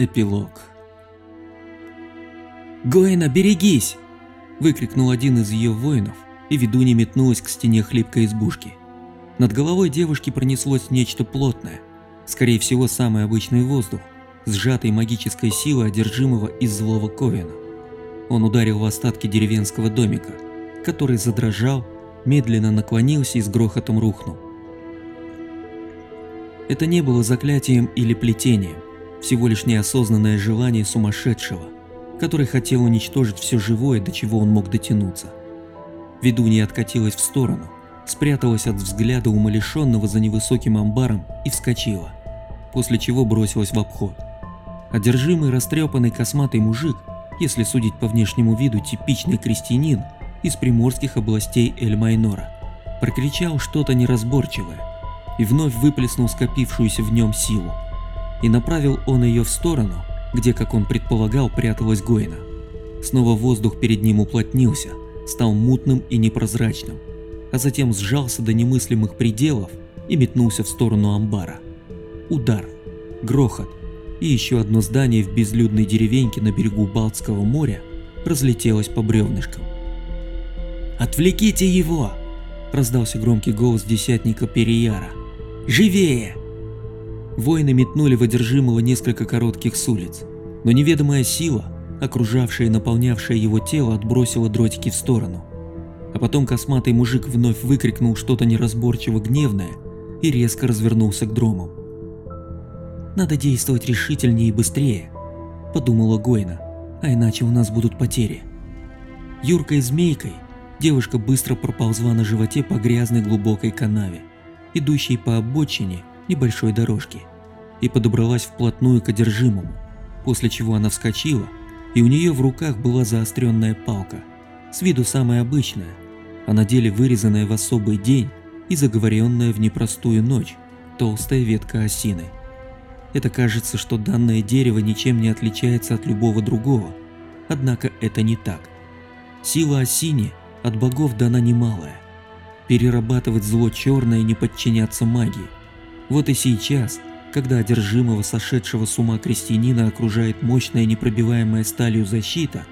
Эпилог. «Гоэна, берегись!» – выкрикнул один из ее воинов, и ведунья метнулась к стене хлипкой избушки. Над головой девушки пронеслось нечто плотное, скорее всего самый обычный воздух, сжатой магической силой одержимого из злого Ковена. Он ударил в остатки деревенского домика, который задрожал, медленно наклонился и с грохотом рухнул. Это не было заклятием или плетением, всего лишь неосознанное желание сумасшедшего, который хотел уничтожить все живое, до чего он мог дотянуться. Ведунья откатилась в сторону, спряталась от взгляда умалишенного за невысоким амбаром и вскочила, после чего бросилась в обход. Одержимый растрепанный косматый мужик, если судить по внешнему виду типичный крестьянин из приморских областей Эль-Майнора, прокричал что-то неразборчивое и вновь выплеснул скопившуюся в нем силу и направил он ее в сторону, где, как он предполагал, пряталась Гойна. Снова воздух перед ним уплотнился, стал мутным и непрозрачным, а затем сжался до немыслимых пределов и метнулся в сторону амбара. Удар, грохот, и еще одно здание в безлюдной деревеньке на берегу Балтского моря разлетелось по бревнышкам. «Отвлеките его!» – раздался громкий голос десятника Перияра. «Живее!» Воины метнули в одержимого несколько коротких с улиц, но неведомая сила, окружавшая и наполнявшая его тело, отбросила дротики в сторону. А потом косматый мужик вновь выкрикнул что-то неразборчиво гневное и резко развернулся к дромам. «Надо действовать решительнее и быстрее», – подумала Гойна, – «а иначе у нас будут потери». Юркой змейкой девушка быстро проползла на животе по грязной глубокой канаве, идущей по обочине небольшой дорожки и подобралась вплотную к одержимому, после чего она вскочила, и у нее в руках была заостренная палка, с виду самая обычная, а на деле вырезанная в особый день и заговоренная в непростую ночь толстая ветка осины. Это кажется, что данное дерево ничем не отличается от любого другого, однако это не так. Сила осине от богов дана немалая. Перерабатывать зло черное и не подчиняться магии. Вот и сейчас, когда одержимого сошедшего с ума крестьянина окружает мощная непробиваемая сталью защита,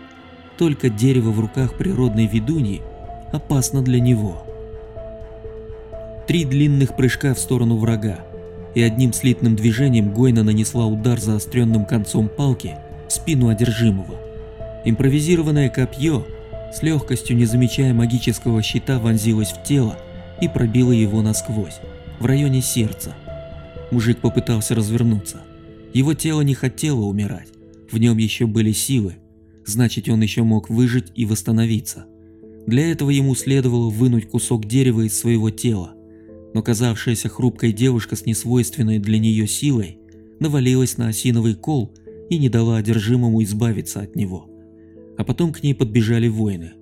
только дерево в руках природной ведуньи опасно для него. Три длинных прыжка в сторону врага, и одним слитным движением Гойна нанесла удар заостренным концом палки в спину одержимого. Импровизированное копье, с легкостью не замечая магического щита, вонзилось в тело и пробило его насквозь, в районе сердца. Мужик попытался развернуться. Его тело не хотело умирать, в нем еще были силы, значит он еще мог выжить и восстановиться. Для этого ему следовало вынуть кусок дерева из своего тела, но казавшаяся хрупкой девушка с несвойственной для нее силой навалилась на осиновый кол и не дала одержимому избавиться от него. А потом к ней подбежали воины.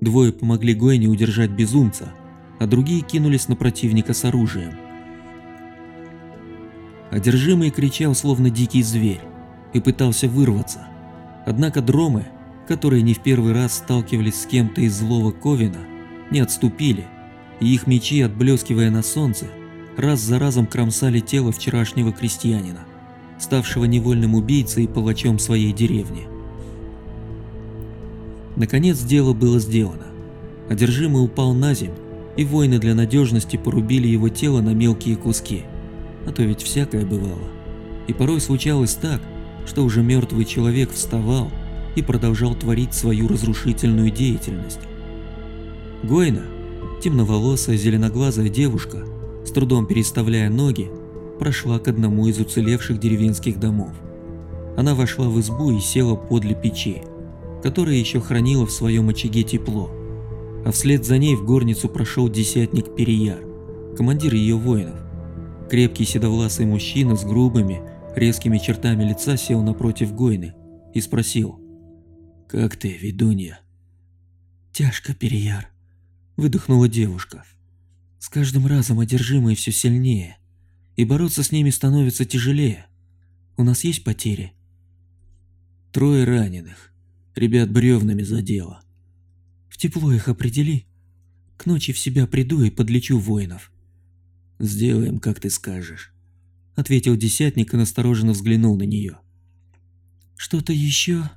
Двое помогли Гойне удержать безумца, а другие кинулись на противника с оружием. Одержимый кричал, словно дикий зверь, и пытался вырваться. Однако дромы, которые не в первый раз сталкивались с кем-то из злого Ковина, не отступили, и их мечи, отблескивая на солнце, раз за разом кромсали тело вчерашнего крестьянина, ставшего невольным убийцей и палачом своей деревни. Наконец дело было сделано. Одержимый упал на землю, и воины для надежности порубили его тело на мелкие куски – а то ведь всякое бывало. И порой случалось так, что уже мертвый человек вставал и продолжал творить свою разрушительную деятельность. Гойна, темноволосая зеленоглазая девушка, с трудом переставляя ноги, прошла к одному из уцелевших деревенских домов. Она вошла в избу и села подле печи, которая еще хранила в своем очаге тепло, а вслед за ней в горницу прошел десятник Перияр, командир ее воинов. Крепкий седовласый мужчина с грубыми, резкими чертами лица сел напротив Гойны и спросил. «Как ты, ведунья?» «Тяжко, Переяр», — выдохнула девушка. «С каждым разом одержимые все сильнее, и бороться с ними становится тяжелее. У нас есть потери?» «Трое раненых. Ребят бревнами задело». «В тепло их определи. К ночи в себя приду и подлечу воинов». «Сделаем, как ты скажешь», — ответил десятник и настороженно взглянул на нее. Что-то еще?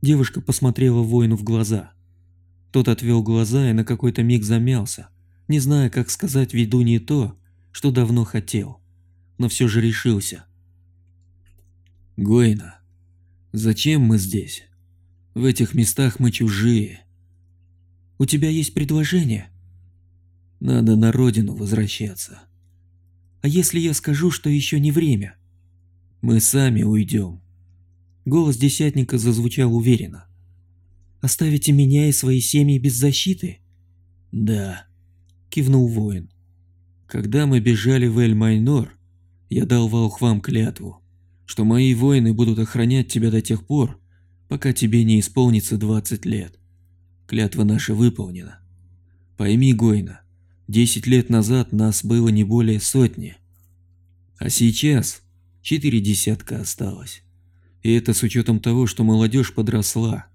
Девушка посмотрела воину в глаза. Тот отвел глаза и на какой-то миг замялся, не зная, как сказать ведунье то, что давно хотел, но все же решился. Гойна, зачем мы здесь? В этих местах мы чужие. У тебя есть предложение? Надо на родину возвращаться. А если я скажу, что еще не время? Мы сами уйдем. Голос десятника зазвучал уверенно. Оставите меня и свои семьи без защиты? Да, кивнул воин. Когда мы бежали в Эль-Майнор, я дал волхвам клятву, что мои воины будут охранять тебя до тех пор, пока тебе не исполнится 20 лет. Клятва наша выполнена. Пойми, Гойна, Десять лет назад нас было не более сотни, а сейчас четыре десятка осталось. И это с учетом того, что молодежь подросла.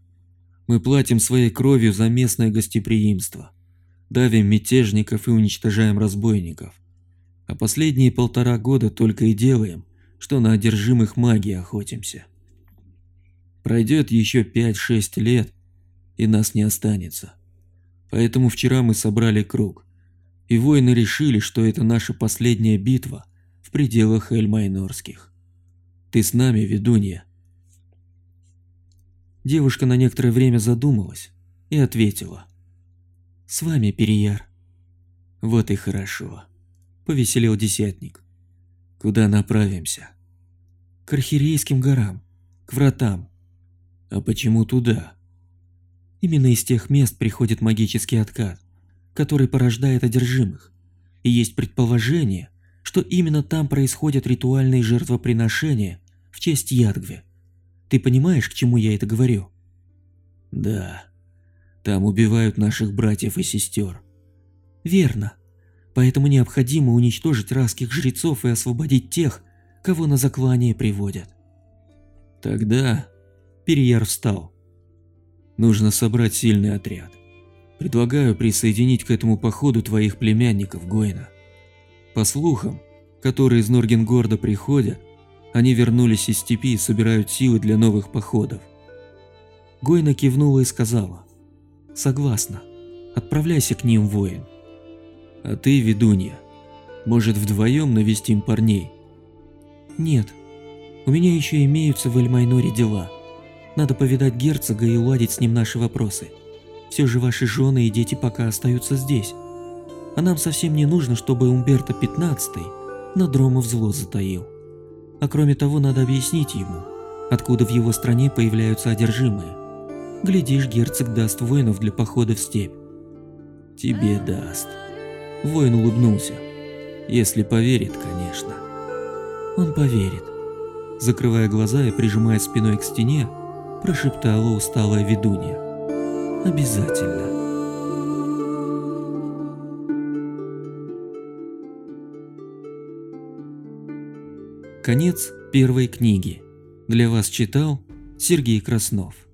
Мы платим своей кровью за местное гостеприимство, давим мятежников и уничтожаем разбойников. А последние полтора года только и делаем, что на одержимых магией охотимся. Пройдет еще пять-шесть лет, и нас не останется. Поэтому вчера мы собрали круг и воины решили, что это наша последняя битва в пределах Эльмайнорских. Ты с нами, ведунья?» Девушка на некоторое время задумалась и ответила. «С вами, Перияр». «Вот и хорошо», — повеселел десятник. «Куда направимся?» «К Архирейским горам, к вратам». «А почему туда?» «Именно из тех мест приходит магический откат который порождает одержимых. И есть предположение, что именно там происходят ритуальные жертвоприношения в честь Ядгве. Ты понимаешь, к чему я это говорю? Да. Там убивают наших братьев и сестер. Верно. Поэтому необходимо уничтожить расских жрецов и освободить тех, кого на заклание приводят. Тогда Перияр встал. Нужно собрать сильный отряд. Предлагаю присоединить к этому походу твоих племянников, Гойна. По слухам, которые из Норгенгорда приходят, они вернулись из степи и собирают силы для новых походов. Гойна кивнула и сказала, «Согласна, отправляйся к ним, воин». «А ты, ведунья, может вдвоем навестим парней?» «Нет, у меня еще имеются в Эльмайноре дела. Надо повидать герцога и уладить с ним наши вопросы». Все же ваши жены и дети пока остаются здесь. А нам совсем не нужно, чтобы Умберто XV на Дромов зло затаил. А кроме того, надо объяснить ему, откуда в его стране появляются одержимые. Глядишь, герцог даст воинов для похода в степь. Тебе даст. Воин улыбнулся. Если поверит, конечно. Он поверит. Закрывая глаза и прижимая спиной к стене, прошептала усталая ведунья. Обязательно. Конец первой книги. Для вас читал Сергей Краснов.